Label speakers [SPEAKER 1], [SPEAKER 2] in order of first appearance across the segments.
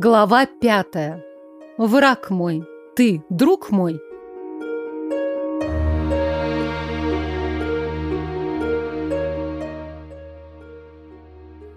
[SPEAKER 1] Глава пятая. Враг мой, ты друг мой.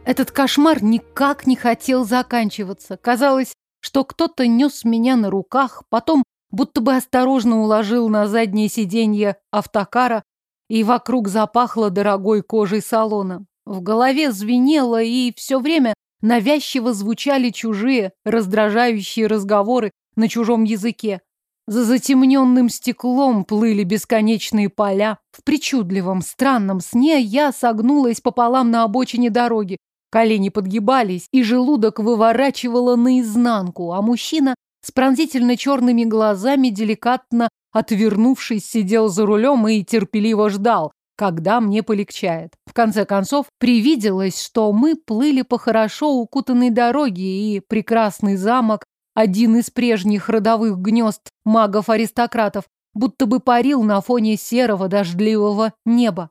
[SPEAKER 1] Этот кошмар никак не хотел заканчиваться. Казалось, что кто-то нес меня на руках, потом будто бы осторожно уложил на заднее сиденье автокара, и вокруг запахло дорогой кожей салона. В голове звенело, и все время навязчиво звучали чужие, раздражающие разговоры на чужом языке. За затемненным стеклом плыли бесконечные поля. В причудливом, странном сне я согнулась пополам на обочине дороги. Колени подгибались, и желудок выворачивало наизнанку, а мужчина с пронзительно черными глазами, деликатно отвернувшись, сидел за рулем и терпеливо ждал, когда мне полегчает. В конце концов, привиделось, что мы плыли по хорошо укутанной дороге, и прекрасный замок, один из прежних родовых гнезд магов-аристократов, будто бы парил на фоне серого дождливого неба.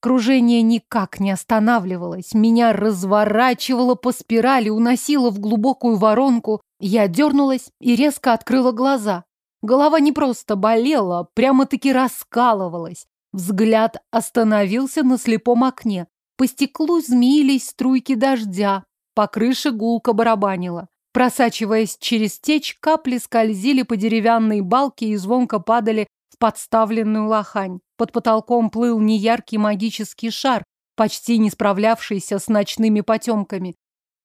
[SPEAKER 1] Кружение никак не останавливалось, меня разворачивало по спирали, уносило в глубокую воронку. Я дернулась и резко открыла глаза. Голова не просто болела, прямо-таки раскалывалась. Взгляд остановился на слепом окне. По стеклу змеились струйки дождя, по крыше гулко барабанило. Просачиваясь через течь, капли скользили по деревянной балке и звонко падали в подставленную лохань. Под потолком плыл неяркий магический шар, почти не справлявшийся с ночными потемками.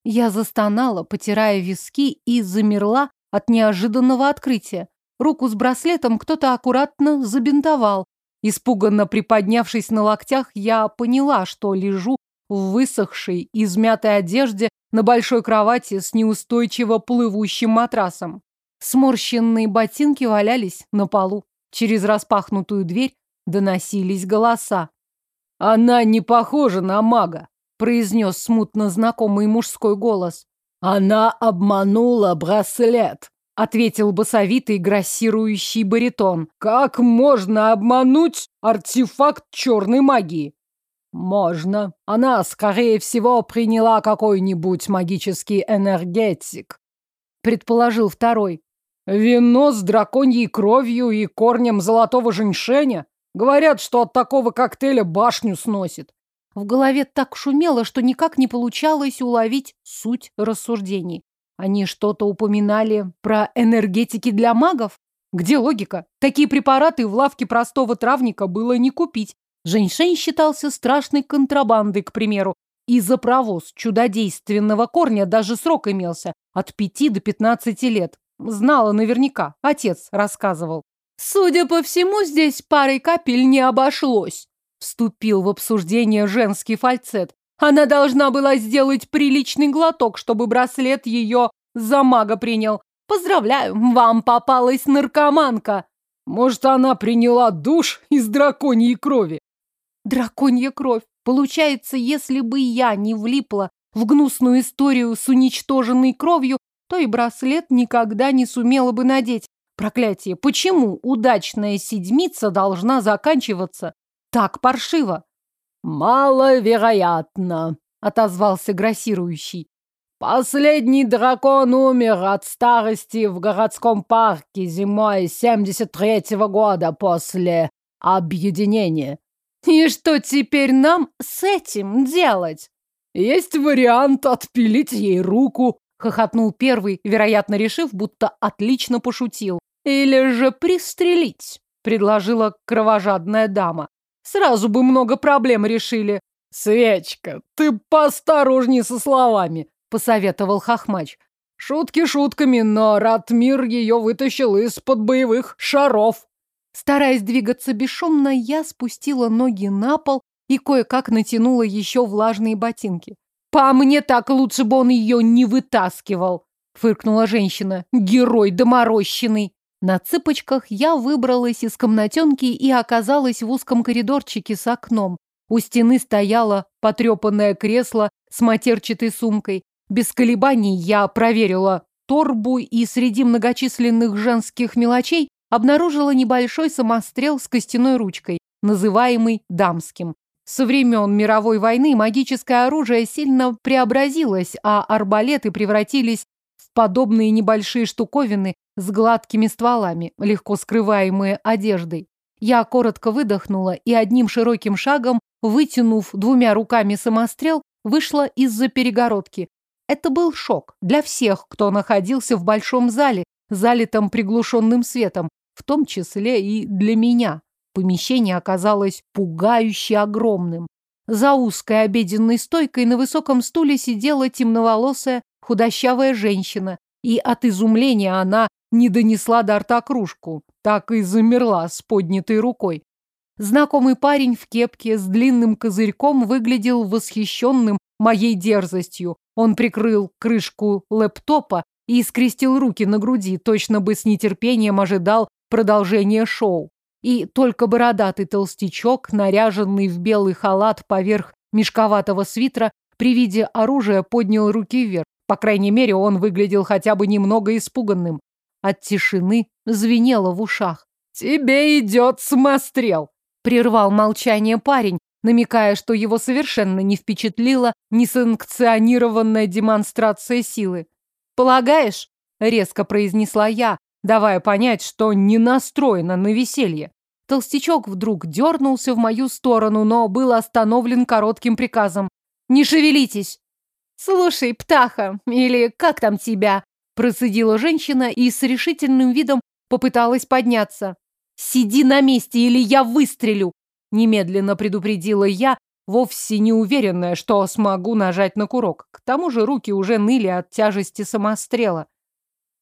[SPEAKER 1] Я застонала, потирая виски, и замерла от неожиданного открытия. Руку с браслетом кто-то аккуратно забинтовал, Испуганно приподнявшись на локтях, я поняла, что лежу в высохшей, измятой одежде на большой кровати с неустойчиво плывущим матрасом. Сморщенные ботинки валялись на полу. Через распахнутую дверь доносились голоса. «Она не похожа на мага», — произнес смутно знакомый мужской голос. «Она обманула браслет», — ответил басовитый грассирующий баритон. «Как можно обмануть артефакт черной магии?» «Можно. Она, скорее всего, приняла какой-нибудь магический энергетик», — предположил второй. «Вино с драконьей кровью и корнем золотого женьшеня? Говорят, что от такого коктейля башню сносит». В голове так шумело, что никак не получалось уловить суть рассуждений. Они что-то упоминали про энергетики для магов? Где логика? Такие препараты в лавке простого травника было не купить. Женьшень считался страшной контрабандой, к примеру. И за провоз чудодейственного корня даже срок имелся от пяти до пятнадцати лет. Знала наверняка, отец рассказывал. Судя по всему, здесь парой капель не обошлось. Вступил в обсуждение женский фальцет. Она должна была сделать приличный глоток, чтобы браслет ее за мага принял. Поздравляю, вам попалась наркоманка. Может, она приняла душ из драконьей крови? Драконья кровь. Получается, если бы я не влипла в гнусную историю с уничтоженной кровью, то и браслет никогда не сумела бы надеть. Проклятие, почему удачная седмица должна заканчиваться так паршиво? «Маловероятно», — отозвался грассирующий. «Последний дракон умер от старости в городском парке зимой 73-го года после объединения». «И что теперь нам с этим делать?» «Есть вариант отпилить ей руку», — хохотнул первый, вероятно, решив, будто отлично пошутил. «Или же пристрелить», — предложила кровожадная дама. Сразу бы много проблем решили. Свечка, ты поосторожней со словами, посоветовал Хохмач. Шутки шутками, но Ратмир ее вытащил из-под боевых шаров. Стараясь двигаться бесшумно, я спустила ноги на пол и кое-как натянула еще влажные ботинки. «По мне так лучше бы он ее не вытаскивал!» — фыркнула женщина. «Герой доморощенный!» На цыпочках я выбралась из комнатенки и оказалась в узком коридорчике с окном. У стены стояло потрепанное кресло с матерчатой сумкой. Без колебаний я проверила торбу и среди многочисленных женских мелочей обнаружила небольшой самострел с костяной ручкой, называемый дамским. Со времен мировой войны магическое оружие сильно преобразилось, а арбалеты превратились подобные небольшие штуковины с гладкими стволами, легко скрываемые одеждой. Я коротко выдохнула и одним широким шагом, вытянув двумя руками самострел, вышла из-за перегородки. Это был шок для всех, кто находился в большом зале, залитом приглушенным светом, в том числе и для меня. Помещение оказалось пугающе огромным. За узкой обеденной стойкой на высоком стуле сидела темноволосая худощавая женщина, и от изумления она не донесла до рта кружку, так и замерла с поднятой рукой. Знакомый парень в кепке с длинным козырьком выглядел восхищенным моей дерзостью. Он прикрыл крышку лэптопа и скрестил руки на груди, точно бы с нетерпением ожидал продолжения шоу. И только бородатый толстячок, наряженный в белый халат поверх мешковатого свитера, при виде оружия поднял руки вверх. По крайней мере, он выглядел хотя бы немного испуганным. От тишины звенело в ушах. «Тебе идет самострел!» Прервал молчание парень, намекая, что его совершенно не впечатлила несанкционированная демонстрация силы. «Полагаешь?» — резко произнесла я, давая понять, что не настроена на веселье. Толстячок вдруг дернулся в мою сторону, но был остановлен коротким приказом. «Не шевелитесь!» «Слушай, птаха, или как там тебя?» Процедила женщина и с решительным видом попыталась подняться. «Сиди на месте, или я выстрелю!» Немедленно предупредила я, вовсе не уверенная, что смогу нажать на курок. К тому же руки уже ныли от тяжести самострела.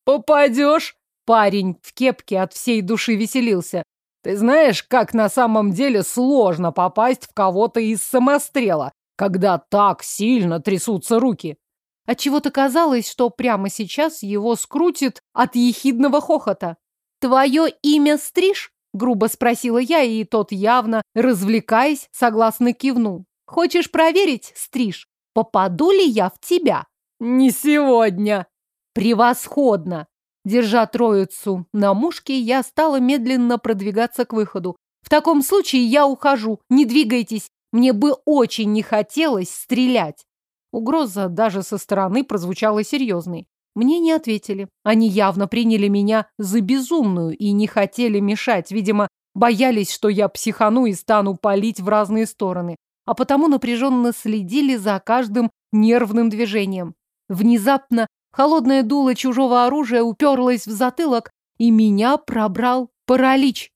[SPEAKER 1] «Попадешь!» Парень в кепке от всей души веселился. «Ты знаешь, как на самом деле сложно попасть в кого-то из самострела, когда так сильно трясутся руки?» Отчего-то казалось, что прямо сейчас его скрутит от ехидного хохота. «Твое имя Стриж?» — грубо спросила я, и тот явно, развлекаясь, согласно кивнул. «Хочешь проверить, Стриж, попаду ли я в тебя?» «Не сегодня!» «Превосходно!» Держа троицу на мушке, я стала медленно продвигаться к выходу. «В таком случае я ухожу, не двигайтесь, мне бы очень не хотелось стрелять!» Угроза даже со стороны прозвучала серьезной. Мне не ответили. Они явно приняли меня за безумную и не хотели мешать. Видимо, боялись, что я психану и стану палить в разные стороны. А потому напряженно следили за каждым нервным движением. Внезапно холодное дуло чужого оружия уперлось в затылок, и меня пробрал паралич.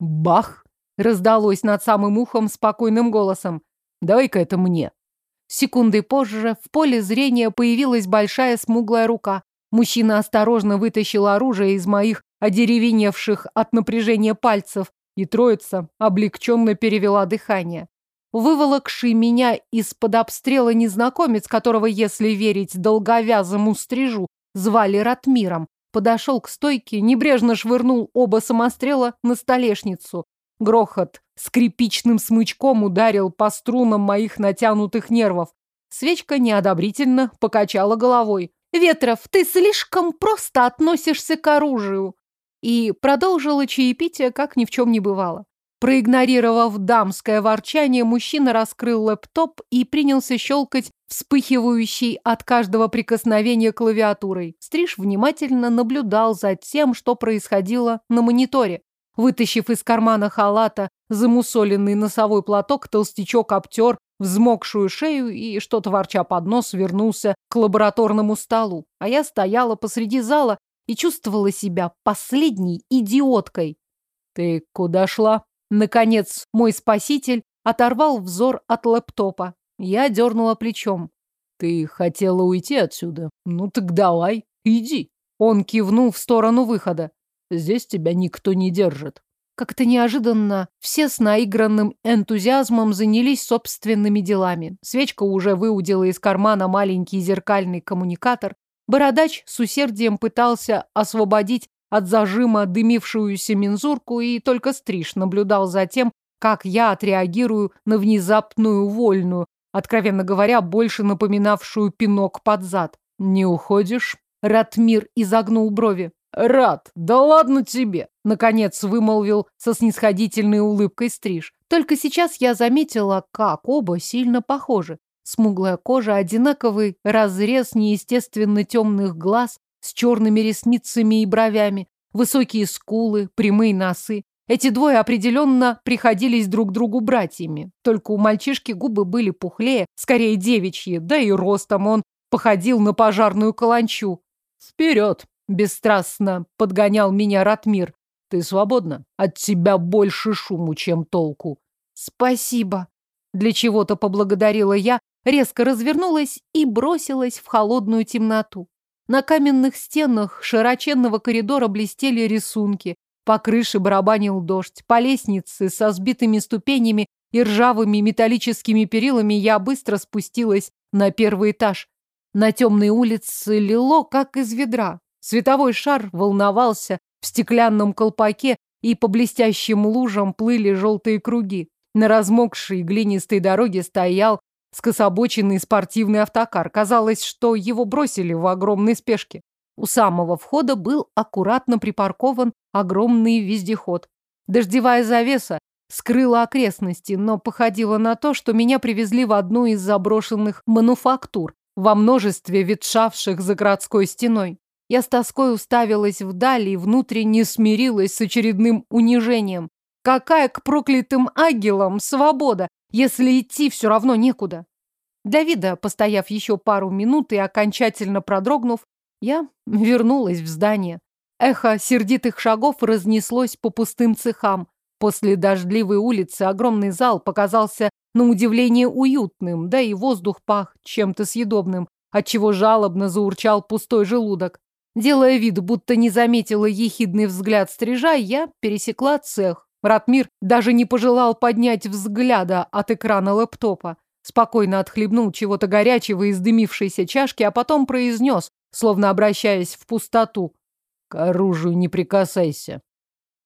[SPEAKER 1] Бах! Раздалось над самым ухом спокойным голосом. «Давай-ка это мне». Секунды позже в поле зрения появилась большая смуглая рука. Мужчина осторожно вытащил оружие из моих одеревеневших от напряжения пальцев, и троица облегченно перевела дыхание. Выволокший меня из-под обстрела незнакомец, которого, если верить долговязому стрижу, звали Ратмиром, подошел к стойке, небрежно швырнул оба самострела на столешницу. Грохот скрипичным смычком ударил по струнам моих натянутых нервов. Свечка неодобрительно покачала головой. «Ветров, ты слишком просто относишься к оружию!» И продолжила чаепитие, как ни в чем не бывало. Проигнорировав дамское ворчание, мужчина раскрыл лэптоп и принялся щелкать вспыхивающей от каждого прикосновения клавиатурой. Стриж внимательно наблюдал за тем, что происходило на мониторе. Вытащив из кармана халата замусоленный носовой платок, толстячок обтер взмокшую шею и, что-то ворча под нос, вернулся к лабораторному столу. А я стояла посреди зала и чувствовала себя последней идиоткой. «Ты куда шла?» Наконец, мой спаситель оторвал взор от лэптопа. Я дернула плечом. «Ты хотела уйти отсюда? Ну так давай, иди». Он кивнул в сторону выхода. Здесь тебя никто не держит. Как-то неожиданно все с наигранным энтузиазмом занялись собственными делами. Свечка уже выудила из кармана маленький зеркальный коммуникатор. Бородач с усердием пытался освободить от зажима дымившуюся мензурку, и только Стриж наблюдал за тем, как я отреагирую на внезапную вольную, откровенно говоря, больше напоминавшую пинок под зад. «Не уходишь?» Ратмир изогнул брови. «Рад, да ладно тебе!» — наконец вымолвил со снисходительной улыбкой стриж. Только сейчас я заметила, как оба сильно похожи. Смуглая кожа, одинаковый разрез неестественно темных глаз, с черными ресницами и бровями, высокие скулы, прямые носы. Эти двое определенно приходились друг другу братьями. Только у мальчишки губы были пухлее, скорее девичьи, да и ростом он походил на пожарную каланчу. «Вперед!» — бесстрастно подгонял меня Ратмир. «Ты свободна? От тебя больше шуму, чем толку». «Спасибо!» Для чего-то поблагодарила я, резко развернулась и бросилась в холодную темноту. На каменных стенах широченного коридора блестели рисунки, по крыше барабанил дождь, по лестнице со сбитыми ступенями и ржавыми металлическими перилами я быстро спустилась на первый этаж. На темной улице лило, как из ведра. Световой шар волновался в стеклянном колпаке, и по блестящим лужам плыли желтые круги. На размокшей глинистой дороге стоял скособоченный спортивный автокар. Казалось, что его бросили в огромной спешке. У самого входа был аккуратно припаркован огромный вездеход. Дождевая завеса скрыла окрестности, но походило на то, что меня привезли в одну из заброшенных мануфактур, во множестве ветшавших за городской стеной. Я с тоской уставилась вдали и внутренне смирилась с очередным унижением. Какая к проклятым агелам свобода, если идти все равно некуда? Для вида, постояв еще пару минут и окончательно продрогнув, я вернулась в здание. Эхо сердитых шагов разнеслось по пустым цехам. После дождливой улицы огромный зал показался на удивление уютным, да и воздух пах чем-то съедобным, отчего жалобно заурчал пустой желудок. Делая вид, будто не заметила ехидный взгляд стрижа, я пересекла цех. Ратмир даже не пожелал поднять взгляда от экрана лэптопа. Спокойно отхлебнул чего-то горячего из дымившейся чашки, а потом произнес, словно обращаясь в пустоту. «К оружию не прикасайся».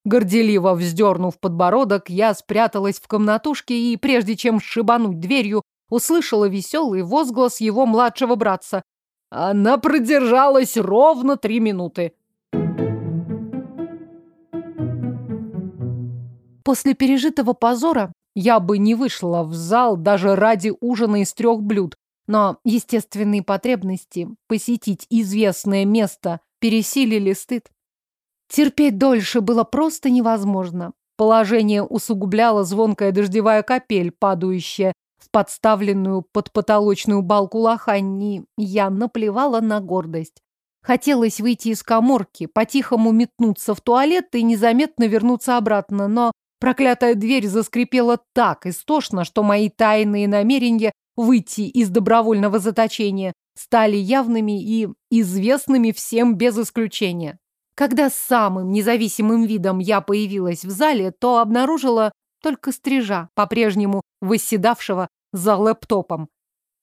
[SPEAKER 1] Горделиво вздернув подбородок, я спряталась в комнатушке и, прежде чем шибануть дверью, услышала веселый возглас его младшего братца. Она продержалась ровно три минуты. После пережитого позора я бы не вышла в зал даже ради ужина из трех блюд, но естественные потребности посетить известное место пересилили стыд. Терпеть дольше было просто невозможно. Положение усугубляло звонкая дождевая капель, падающая в подставленную под потолочную балку лохани. Я наплевала на гордость. Хотелось выйти из коморки, по-тихому метнуться в туалет и незаметно вернуться обратно, но проклятая дверь заскрипела так истошно, что мои тайные намерения выйти из добровольного заточения, стали явными и известными всем без исключения. Когда с самым независимым видом я появилась в зале, то обнаружила только стрижа, по-прежнему восседавшего за лэптопом.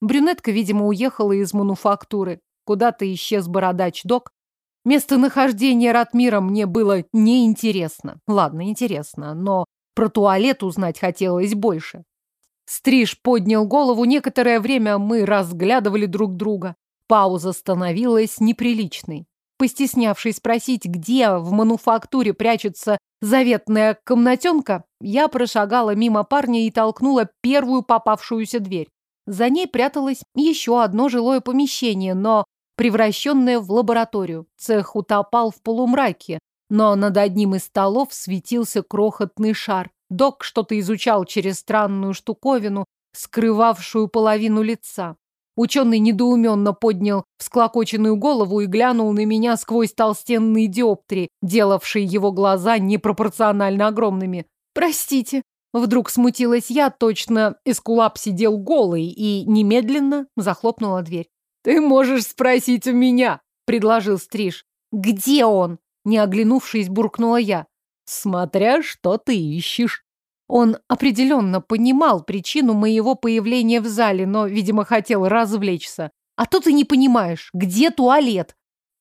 [SPEAKER 1] Брюнетка, видимо, уехала из мануфактуры. Куда-то исчез бородач-док. Местонахождение Ратмира мне было неинтересно. Ладно, интересно, но про туалет узнать хотелось больше. Стриж поднял голову, некоторое время мы разглядывали друг друга. Пауза становилась неприличной. Постеснявшись спросить, где в мануфактуре прячется заветная комнатенка, я прошагала мимо парня и толкнула первую попавшуюся дверь. За ней пряталось еще одно жилое помещение, но превращенное в лабораторию. Цех утопал в полумраке, но над одним из столов светился крохотный шар. Док что-то изучал через странную штуковину, скрывавшую половину лица. Ученый недоуменно поднял всклокоченную голову и глянул на меня сквозь толстенные диоптрии, делавшие его глаза непропорционально огромными. «Простите», Вдруг смутилась я, точно эскулап сидел голый и немедленно захлопнула дверь. «Ты можешь спросить у меня», — предложил Стриж. «Где он?» — не оглянувшись, буркнула я. Смотря что ты ищешь. Он определенно понимал причину моего появления в зале, но, видимо, хотел развлечься. А то ты не понимаешь, где туалет?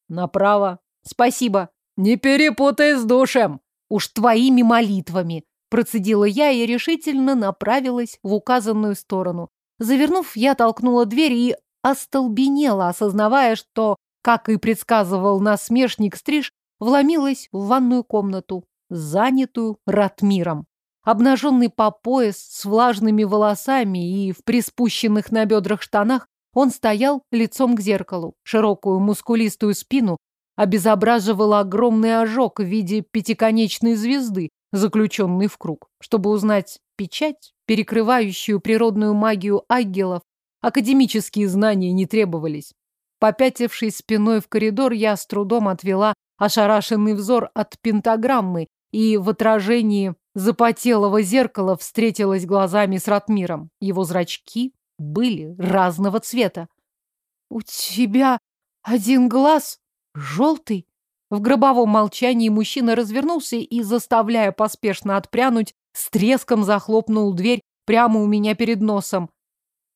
[SPEAKER 1] Направо. Спасибо. Не перепутай с душем. Уж твоими молитвами. Процедила я и решительно направилась в указанную сторону. Завернув, я толкнула дверь и остолбенела, осознавая, что, как и предсказывал насмешник Стриж, вломилась в ванную комнату занятую Ратмиром. Обнаженный по пояс, с влажными волосами и в приспущенных на бедрах штанах, он стоял лицом к зеркалу. Широкую мускулистую спину обезображивал огромный ожог в виде пятиконечной звезды, заключенный в круг. Чтобы узнать печать, перекрывающую природную магию ангелов, академические знания не требовались. Попятившись спиной в коридор, я с трудом отвела ошарашенный взор от пентаграммы и в отражении запотелого зеркала встретилась глазами с Ратмиром. Его зрачки были разного цвета. «У тебя один глаз желтый?» В гробовом молчании мужчина развернулся и, заставляя поспешно отпрянуть, с треском захлопнул дверь прямо у меня перед носом.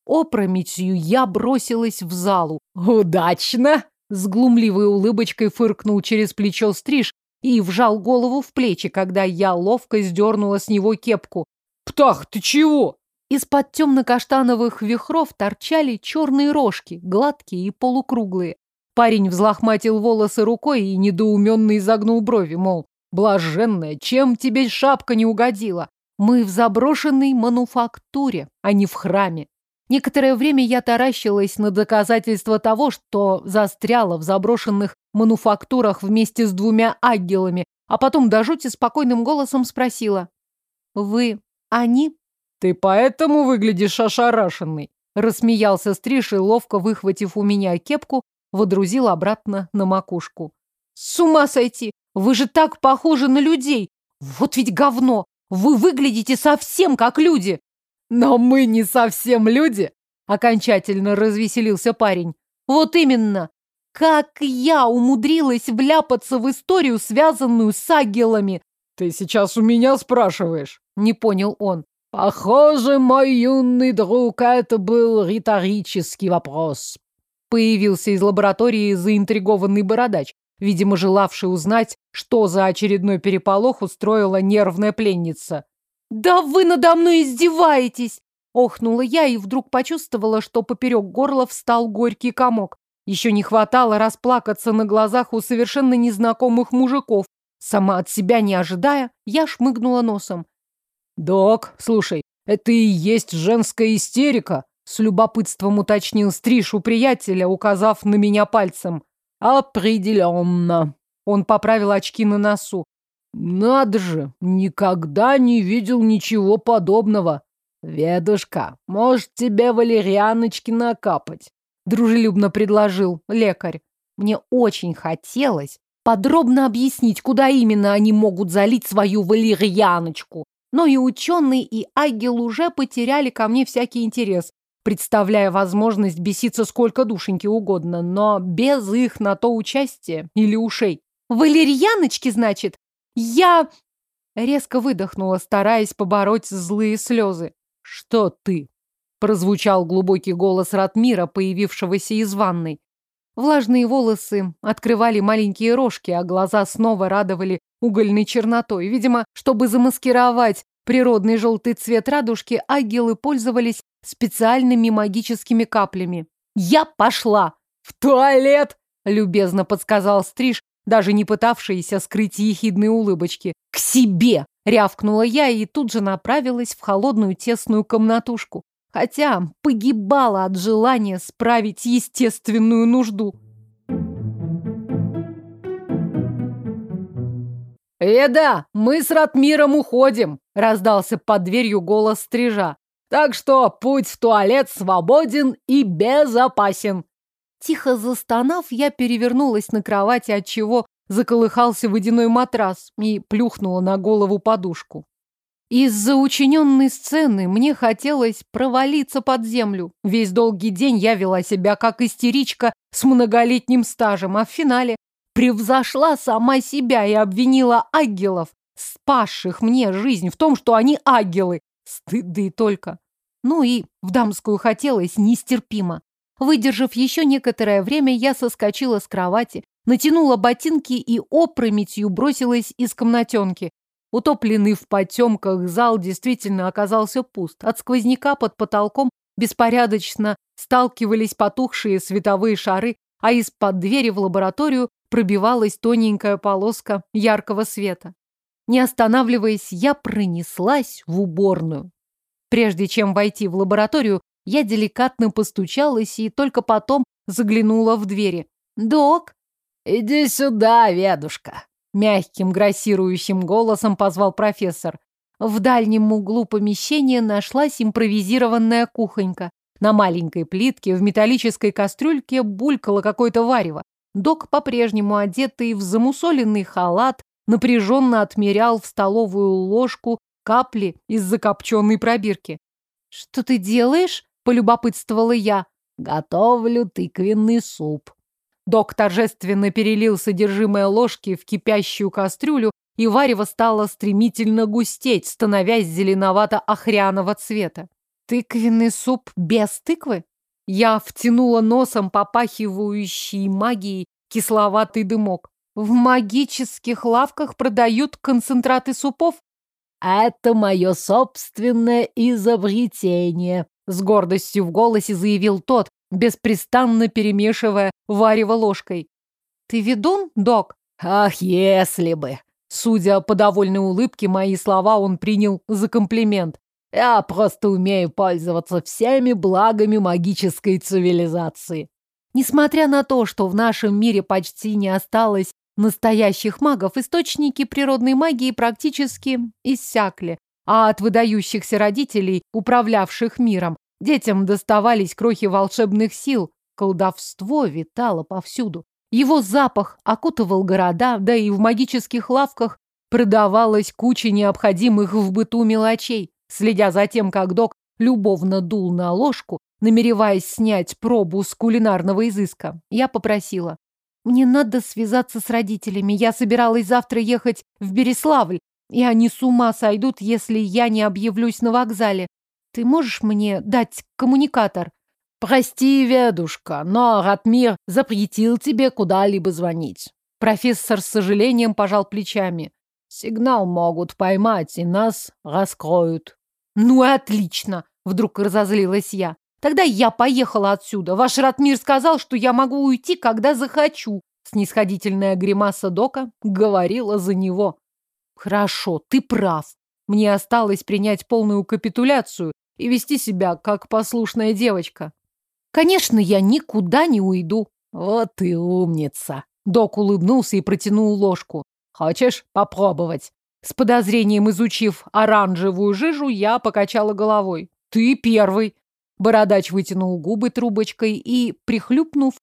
[SPEAKER 1] Опрометью я бросилась в залу. «Удачно!» С глумливой улыбочкой фыркнул через плечо стриж и вжал голову в плечи, когда я ловко сдернула с него кепку. «Птах, ты чего?» Из-под темно-каштановых вихров торчали черные рожки, гладкие и полукруглые. Парень взлохматил волосы рукой и недоуменно изогнул брови, мол, блаженная, чем тебе шапка не угодила? Мы в заброшенной мануфактуре, а не в храме. Некоторое время я таращилась на доказательство того, что застряла в заброшенных мануфактурах вместе с двумя ангелами, а потом до жути спокойным голосом спросила. «Вы они?» «Ты поэтому выглядишь ошарашенный?» Рассмеялся Стриж и, ловко выхватив у меня кепку, водрузил обратно на макушку. «С ума сойти! Вы же так похожи на людей! Вот ведь говно! Вы выглядите совсем как люди!» «Но мы не совсем люди!» Окончательно развеселился парень. «Вот именно! Как я умудрилась вляпаться в историю, связанную с агелами!» «Ты сейчас у меня спрашиваешь?» Не понял он. «Похоже, мой юный друг, это был риторический вопрос появился из лаборатории заинтригованный бородач, видимо, желавший узнать, что за очередной переполох устроила нервная пленница. «Да вы надо мной издеваетесь!» Охнула я и вдруг почувствовала, что поперек горла встал горький комок. Еще не хватало расплакаться на глазах у совершенно незнакомых мужиков. Сама от себя не ожидая, я шмыгнула носом. «Док, слушай, это и есть женская истерика!» С любопытством уточнил Стриж у приятеля, указав на меня пальцем. «Определенно». Он поправил очки на носу. «Надо же, никогда не видел ничего подобного. Ведушка, может, тебе валерьяночки накапать?» Дружелюбно предложил лекарь. Мне очень хотелось подробно объяснить, куда именно они могут залить свою валерьяночку. Но и ученый, и Агил уже потеряли ко мне всякий интерес, представляя возможность беситься сколько душеньки угодно, но без их на то участия или ушей. «Валерьяночки, значит? Я...» Резко выдохнула, стараясь побороть злые слезы. «Что ты?» Прозвучал глубокий голос Ратмира, появившегося из ванной. Влажные волосы открывали маленькие рожки, а глаза снова радовали угольной чернотой. Видимо, чтобы замаскировать природный желтый цвет радужки, агилы пользовались специальными магическими каплями. «Я пошла!» «В туалет!» — любезно подсказал Стриж, даже не пытавшийся скрыть ехидные улыбочки. «К себе!» — рявкнула я и тут же направилась в холодную тесную комнатушку, хотя погибала от желания справить естественную нужду. «Эда, мы с Ратмиром уходим!» — раздался под дверью голос стрижа. Так что путь в туалет свободен и безопасен. Тихо застонав, я перевернулась на кровати, от чего заколыхался водяной матрас и плюхнула на голову подушку. Из-за учиненной сцены мне хотелось провалиться под землю. Весь долгий день я вела себя как истеричка с многолетним стажем, а в финале превзошла сама себя и обвинила ангелов, спасших мне жизнь в том, что они ангелы, Стыды только. Ну и в дамскую хотелось нестерпимо. Выдержав еще некоторое время, я соскочила с кровати, натянула ботинки и опрометью бросилась из комнатенки. Утопленный в потемках зал действительно оказался пуст. От сквозняка под потолком беспорядочно сталкивались потухшие световые шары, а из-под двери в лабораторию пробивалась тоненькая полоска яркого света. Не останавливаясь, я пронеслась в уборную. Прежде чем войти в лабораторию, я деликатно постучалась и только потом заглянула в двери. «Док!»
[SPEAKER 2] «Иди сюда, ведушка!» Мягким, грассирующим голосом позвал профессор. В дальнем углу помещения нашлась импровизированная кухонька. На маленькой плитке в металлической кастрюльке булькало какое-то варево. Док, по-прежнему одетый в замусоленный халат, напряженно отмерял в столовую ложку капли из закопченной пробирки. «Что ты делаешь?» – полюбопытствовала я. «Готовлю тыквенный суп». Док торжественно перелил содержимое ложки в кипящую кастрюлю, и варево стало стремительно густеть, становясь зеленовато-охряного цвета. Тыквенный суп без тыквы? Я втянула носом попахивающий магией кисловатый дымок. В магических лавках продают концентраты супов? Это мое собственное изобретение, с гордостью в голосе заявил тот, беспрестанно перемешивая варево ложкой. Ты ведун, док? Ах, если бы! Судя по довольной улыбке, мои слова он принял за комплимент. Я просто умею пользоваться всеми благами магической цивилизации. Несмотря на то, что в нашем мире почти не осталось настоящих магов, источники природной магии практически иссякли, а от выдающихся родителей, управлявших миром, детям доставались крохи волшебных сил, колдовство витало повсюду. Его запах окутывал города, да и в магических лавках продавалась куча необходимых в быту мелочей. Следя за тем, как док любовно дул на ложку, намереваясь снять пробу с кулинарного изыска, я попросила. «Мне надо связаться с родителями. Я собиралась завтра ехать в Береславль, и они с ума сойдут, если я не объявлюсь на вокзале. Ты можешь мне дать коммуникатор?» «Прости, ведушка, но Ратмир запретил тебе куда-либо звонить». Профессор с сожалением пожал плечами. «Сигнал могут поймать, и нас раскроют». «Ну и отлично!» — вдруг разозлилась я. «Тогда я поехала отсюда. Ваш Ратмир сказал, что я могу уйти, когда захочу». Снисходительная гримаса Дока говорила за него. «Хорошо, ты прав. Мне осталось принять полную капитуляцию и вести себя как послушная девочка. Конечно, я никуда не уйду». «Вот и умница!» Док улыбнулся и протянул ложку. «Хочешь попробовать?» С подозрением изучив оранжевую жижу, я покачала головой. «Ты первый!» Бородач вытянул губы трубочкой и, прихлюпнув,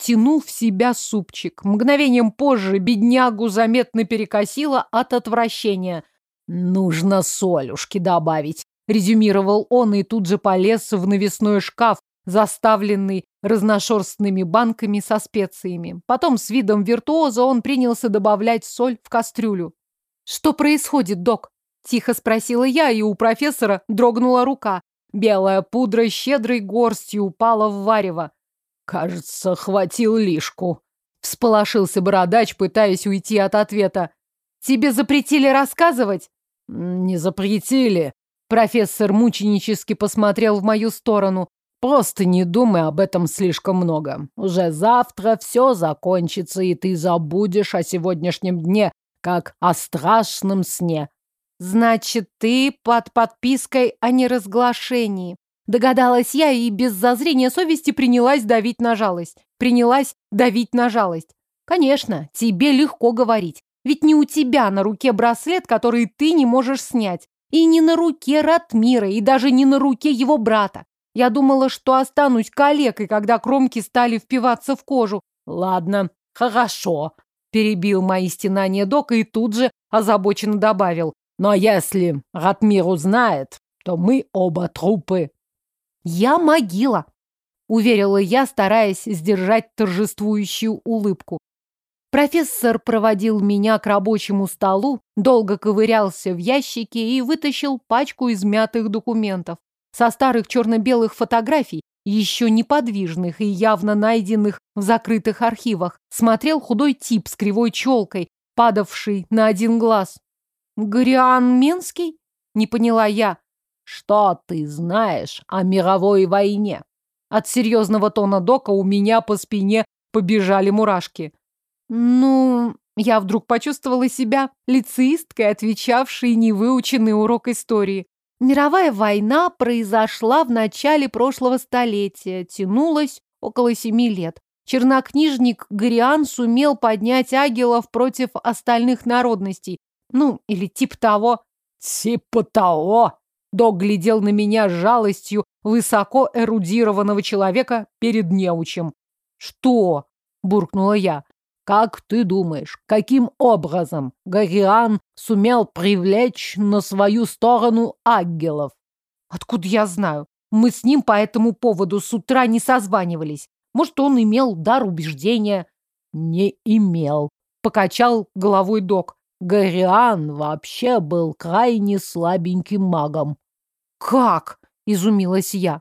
[SPEAKER 2] втянул в себя супчик. Мгновением позже беднягу заметно перекосило от отвращения. «Нужно солюшки добавить», — резюмировал он и тут же полез в навесной шкаф, заставленный разношерстными банками со специями. Потом с видом виртуоза он принялся добавлять соль в кастрюлю. «Что происходит, док?» – тихо спросила я, и у профессора дрогнула рука. Белая пудра щедрой горстью упала в варево. «Кажется, хватил лишку», – всполошился бородач, пытаясь уйти от ответа. «Тебе запретили рассказывать?» «Не запретили». Профессор мученически посмотрел в мою сторону. «Просто не думай об этом слишком много. Уже завтра все закончится, и ты забудешь о сегодняшнем дне, как о страшном сне. Значит, ты под подпиской о неразглашении. Догадалась я и без зазрения совести принялась давить на жалость. Принялась давить на жалость. Конечно, тебе легко говорить. Ведь не у тебя на руке браслет, который ты не можешь снять. И не на руке Ратмира, и даже не на руке его брата. Я думала, что останусь калекой, когда кромки стали впиваться в кожу. Ладно, хорошо, Перебил мои стенания док и тут же озабоченно добавил. Но если Ратмир узнает, то мы оба трупы. Я могила, уверила я, стараясь сдержать торжествующую улыбку. Профессор проводил меня к рабочему столу, долго ковырялся в ящике и вытащил пачку измятых документов. Со старых черно-белых фотографий еще неподвижных и явно найденных в закрытых архивах, смотрел худой тип с кривой челкой, падавший на один глаз. «Гориан Менский?» — не поняла я. «Что ты знаешь о мировой войне?» От серьезного тона Дока у меня по спине побежали мурашки. «Ну...» Я вдруг почувствовала себя лицеисткой, отвечавшей невыученный урок истории. Мировая война произошла в начале прошлого столетия, тянулась около семи лет.
[SPEAKER 1] чернокнижник Гориан сумел поднять агелов против остальных народностей. Ну, или типа того.
[SPEAKER 2] Типа того? Док глядел на меня с жалостью высоко эрудированного человека перед неучем. «Что?» – буркнула я. «Как ты думаешь, каким образом Гориан сумел привлечь на свою сторону ангелов?»
[SPEAKER 1] «Откуда я знаю? Мы с ним по этому поводу с утра не созванивались. Может, он имел дар убеждения?»
[SPEAKER 2] «Не имел», – покачал головой док. Гориан вообще был крайне слабеньким магом.
[SPEAKER 1] «Как?» – изумилась я.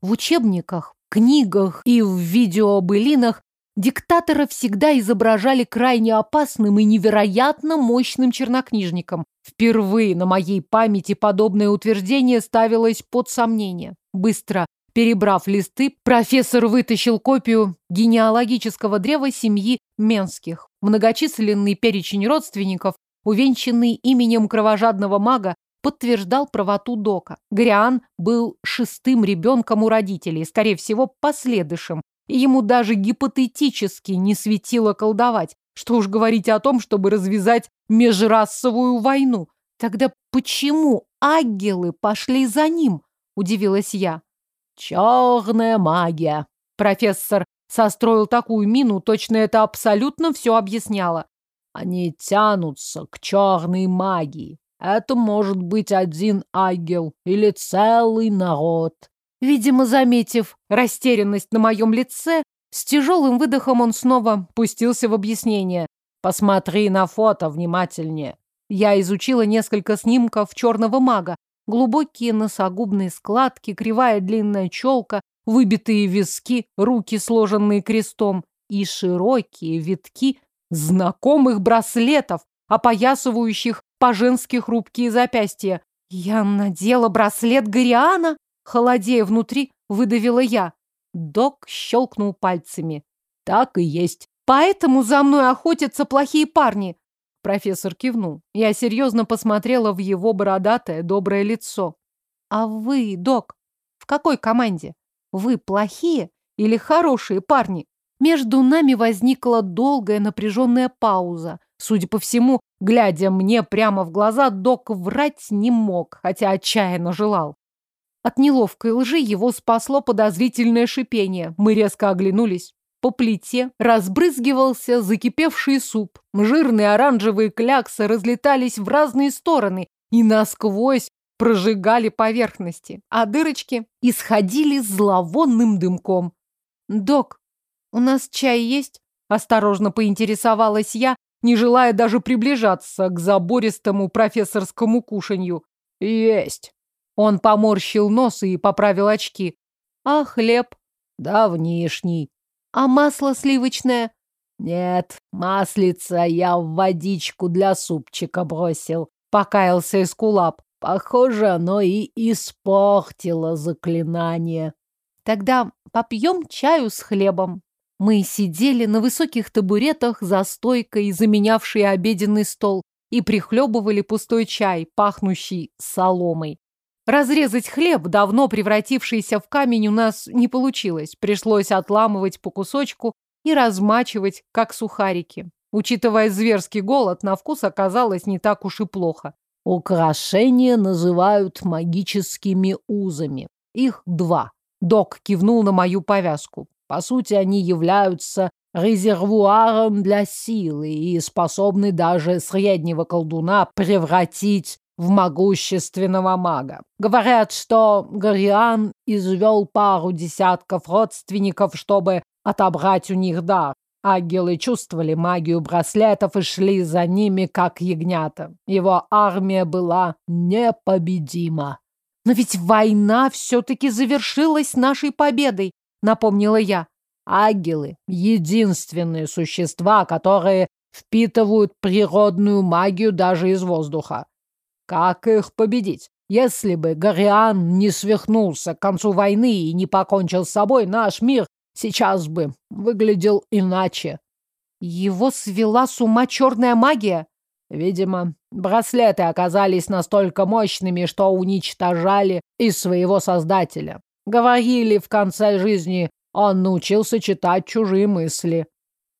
[SPEAKER 1] В учебниках, книгах и в видеобылинах диктатора всегда изображали крайне опасным и невероятно мощным чернокнижником. Впервые на моей памяти подобное утверждение ставилось под сомнение. Быстро перебрав листы, профессор вытащил копию генеалогического древа семьи Менских. Многочисленный перечень родственников, увенчанный именем кровожадного мага, подтверждал правоту Дока. Гриан был шестым ребенком у родителей, скорее всего, последующим, и ему даже гипотетически не светило колдовать. Что уж говорить о том, чтобы развязать межрасовую войну. Тогда почему агелы пошли за ним? Удивилась я.
[SPEAKER 2] Черная магия. Профессор состроил такую мину, точно это абсолютно все объясняло. Они тянутся к черной магии. Это может быть один ангел или целый народ.
[SPEAKER 1] Видимо, заметив растерянность на моем лице, с тяжелым выдохом он снова пустился в объяснение.
[SPEAKER 2] Посмотри на фото внимательнее.
[SPEAKER 1] Я изучила несколько снимков черного мага. Глубокие носогубные складки, кривая длинная челка, выбитые виски, руки, сложенные крестом, и широкие витки знакомых браслетов, опоясывающих по-женски хрупкие запястья. Я надела браслет Гориана? Холодея внутри, выдавила я. Док щелкнул пальцами.
[SPEAKER 2] Так и есть.
[SPEAKER 1] Поэтому за мной охотятся плохие парни. Профессор кивнул. Я серьезно посмотрела в его бородатое, доброе лицо. А вы, док, в какой команде? Вы плохие или хорошие парни? Между нами возникла долгая напряженная пауза. Судя по всему, глядя мне прямо в глаза, док врать не мог, хотя отчаянно желал. От неловкой лжи его спасло подозрительное шипение. Мы резко оглянулись. По плите разбрызгивался закипевший суп. Жирные оранжевые кляксы разлетались в разные стороны и насквозь прожигали поверхности, а дырочки исходили зловонным дымком. «Док, у нас чай есть?» Осторожно поинтересовалась я, не желая даже приближаться к забористому профессорскому кушанью.
[SPEAKER 2] «Есть!»
[SPEAKER 1] Он поморщил нос и поправил очки. «А хлеб?»
[SPEAKER 2] «Давнишний».
[SPEAKER 1] «А масло сливочное?»
[SPEAKER 2] «Нет, маслица я в водичку для супчика бросил», — покаялся Эскулап. «Похоже, оно и испортило заклинание».
[SPEAKER 1] «Тогда попьем чаю с хлебом», мы сидели на высоких табуретах за стойкой, заменявшей обеденный стол, и прихлебывали пустой чай, пахнущий соломой. Разрезать хлеб, давно превратившийся в камень, у нас не получилось. Пришлось отламывать по кусочку и размачивать, как сухарики. Учитывая зверский голод, на вкус оказалось не так уж и плохо.
[SPEAKER 2] Украшения называют магическими узами. Их два. Док кивнул на мою повязку. По сути, они являются резервуаром для силы и способны даже среднего колдуна превратить в могущественного мага. Говорят, что Гориан извел пару десятков родственников, чтобы отобрать у них дар. Ангелы чувствовали магию браслетов и шли за ними, как ягнята. Его армия была непобедима.
[SPEAKER 1] Но ведь война все-таки завершилась нашей победой напомнила я.
[SPEAKER 2] Агелы — единственные существа, которые впитывают природную магию даже из воздуха. Как их победить? Если бы Гориан не свихнулся к концу войны и не покончил с собой, наш мир сейчас бы выглядел иначе.
[SPEAKER 1] Его свела с ума черная магия?
[SPEAKER 2] Видимо, браслеты оказались настолько мощными, что уничтожали и своего создателя. Говорили, в конце жизни Он научился читать чужие мысли.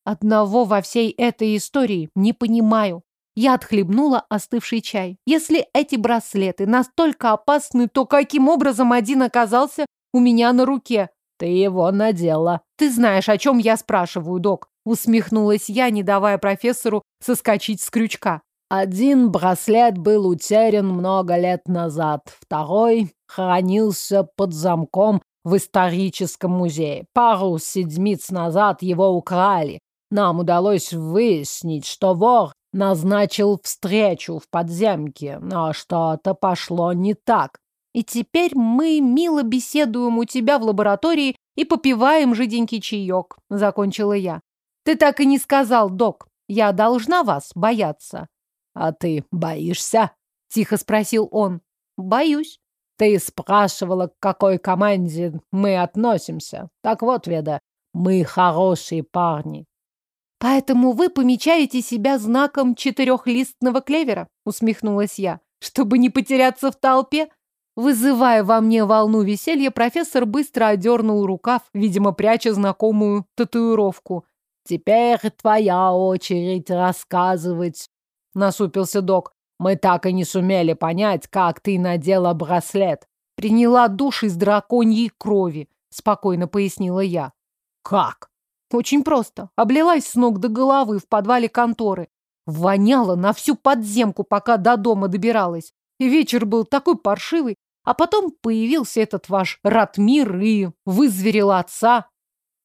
[SPEAKER 1] Одного во всей этой истории не понимаю. Я отхлебнула остывший чай. Если эти браслеты настолько опасны, то каким образом один оказался у меня на руке?
[SPEAKER 2] Ты его надела.
[SPEAKER 1] Ты знаешь, о чем я спрашиваю, док. Усмехнулась я, не давая профессору соскочить с крючка.
[SPEAKER 2] Один браслет был утерян много лет назад, второй хранился под замком в историческом музее. Пару седмиц назад его украли. Нам удалось выяснить, что вор назначил встречу в подземке, но что-то пошло не так.
[SPEAKER 1] И теперь мы мило беседуем у тебя в лаборатории и попиваем жиденький чаек, закончила я. Ты так и не сказал, док. Я должна вас бояться.
[SPEAKER 2] А ты боишься?
[SPEAKER 1] Тихо спросил он. Боюсь.
[SPEAKER 2] Ты спрашивала, к какой команде мы относимся. Так вот, Веда, мы хорошие парни.
[SPEAKER 1] Поэтому вы помечаете себя знаком четырехлистного клевера, усмехнулась я, чтобы не потеряться в толпе. Вызывая во мне волну веселья, профессор быстро одернул рукав, видимо, пряча знакомую татуировку.
[SPEAKER 2] «Теперь твоя очередь рассказывать», — насупился док. «Мы так и не сумели понять, как ты надела браслет».
[SPEAKER 1] «Приняла душ из драконьей крови», — спокойно пояснила я.
[SPEAKER 2] «Как?»
[SPEAKER 1] Очень просто. Облилась с ног до головы в подвале конторы. Воняло на всю подземку, пока до дома добиралась. И вечер был такой паршивый. А потом появился этот ваш Ратмир и вызверил отца.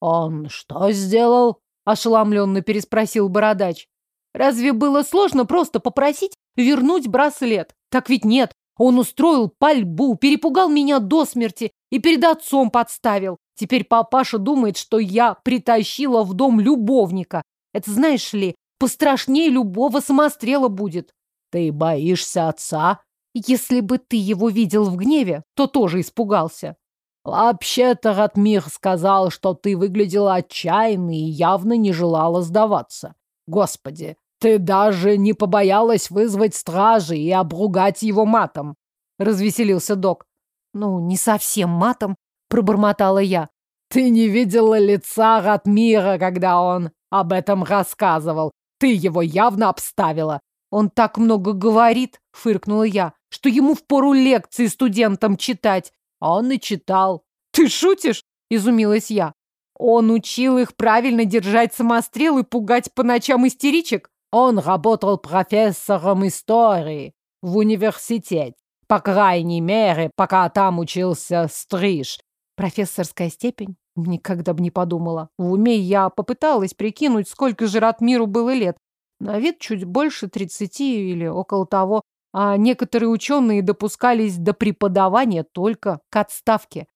[SPEAKER 2] «Он что сделал?» – ошеломленно переспросил бородач.
[SPEAKER 1] «Разве было сложно просто попросить вернуть браслет? Так ведь нет. Он устроил пальбу, перепугал меня до смерти и перед отцом подставил. Теперь папаша думает, что я притащила в дом любовника. Это, знаешь ли, пострашнее любого самострела будет.
[SPEAKER 2] Ты боишься отца?
[SPEAKER 1] Если бы ты его видел в гневе, то тоже испугался.
[SPEAKER 2] Вообще-то Ратмир сказал, что ты выглядела отчаянной и явно не желала сдаваться. Господи, ты даже не побоялась вызвать стражи и обругать его матом. Развеселился док.
[SPEAKER 1] Ну, не совсем матом, пробормотала я.
[SPEAKER 2] Ты не видела лица Ратмира, когда он об этом рассказывал. Ты его явно обставила.
[SPEAKER 1] Он так много говорит, фыркнула я, что ему впору лекции студентам читать.
[SPEAKER 2] А он и читал.
[SPEAKER 1] Ты шутишь? Изумилась я. Он учил их правильно держать самострел и пугать по ночам истеричек?
[SPEAKER 2] Он работал профессором истории в университете. По крайней мере, пока там учился Стриж.
[SPEAKER 1] Профессорская степень? Никогда бы не подумала. В уме я попыталась прикинуть, сколько же Ратмиру было лет. На вид чуть больше тридцати или около того. А некоторые ученые допускались до преподавания только к отставке.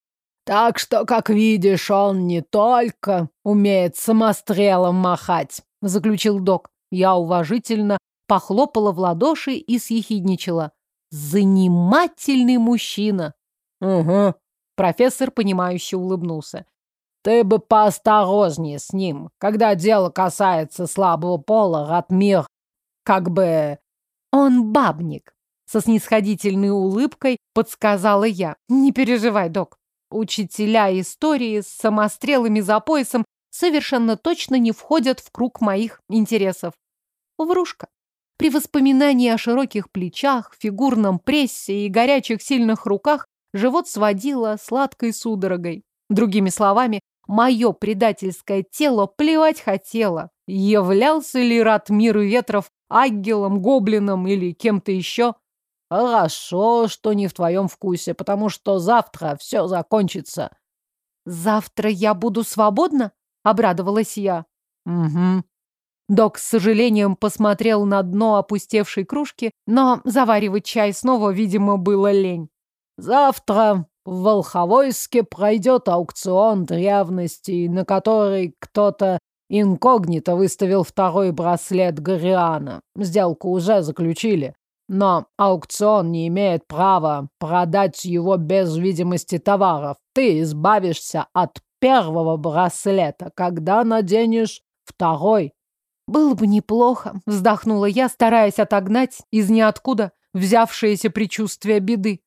[SPEAKER 2] Так что, как видишь, он не только умеет самострелом махать, заключил док. Я уважительно похлопала в ладоши и съехидничала. Занимательный мужчина.
[SPEAKER 1] Угу, Профессор, понимающе улыбнулся.
[SPEAKER 2] Ты бы поосторожнее с ним. Когда дело касается слабого пола, Ратмир как бы...
[SPEAKER 1] Он бабник. Со снисходительной улыбкой подсказала я. Не переживай, док. Учителя истории с самострелами за поясом совершенно точно не входят в круг моих интересов. Врушка. При воспоминании о широких плечах, фигурном прессе и горячих сильных руках Живот сводило сладкой судорогой. Другими словами, мое предательское тело плевать хотело. Являлся ли Ратмир Ветров ангелом, гоблином или кем-то еще?
[SPEAKER 2] Хорошо, что не в твоем вкусе, потому что завтра все закончится.
[SPEAKER 1] Завтра я буду свободна? Обрадовалась я.
[SPEAKER 2] Угу.
[SPEAKER 1] Док с сожалением посмотрел на дно опустевшей кружки, но заваривать чай снова, видимо, было лень.
[SPEAKER 2] Завтра в Волховойске пройдет аукцион древностей, на который кто-то инкогнито выставил второй браслет Гориана. Сделку уже заключили. Но аукцион не имеет права продать его без видимости товаров. Ты избавишься от первого браслета, когда наденешь второй.
[SPEAKER 1] Было бы неплохо, вздохнула я, стараясь отогнать из ниоткуда взявшееся предчувствие беды.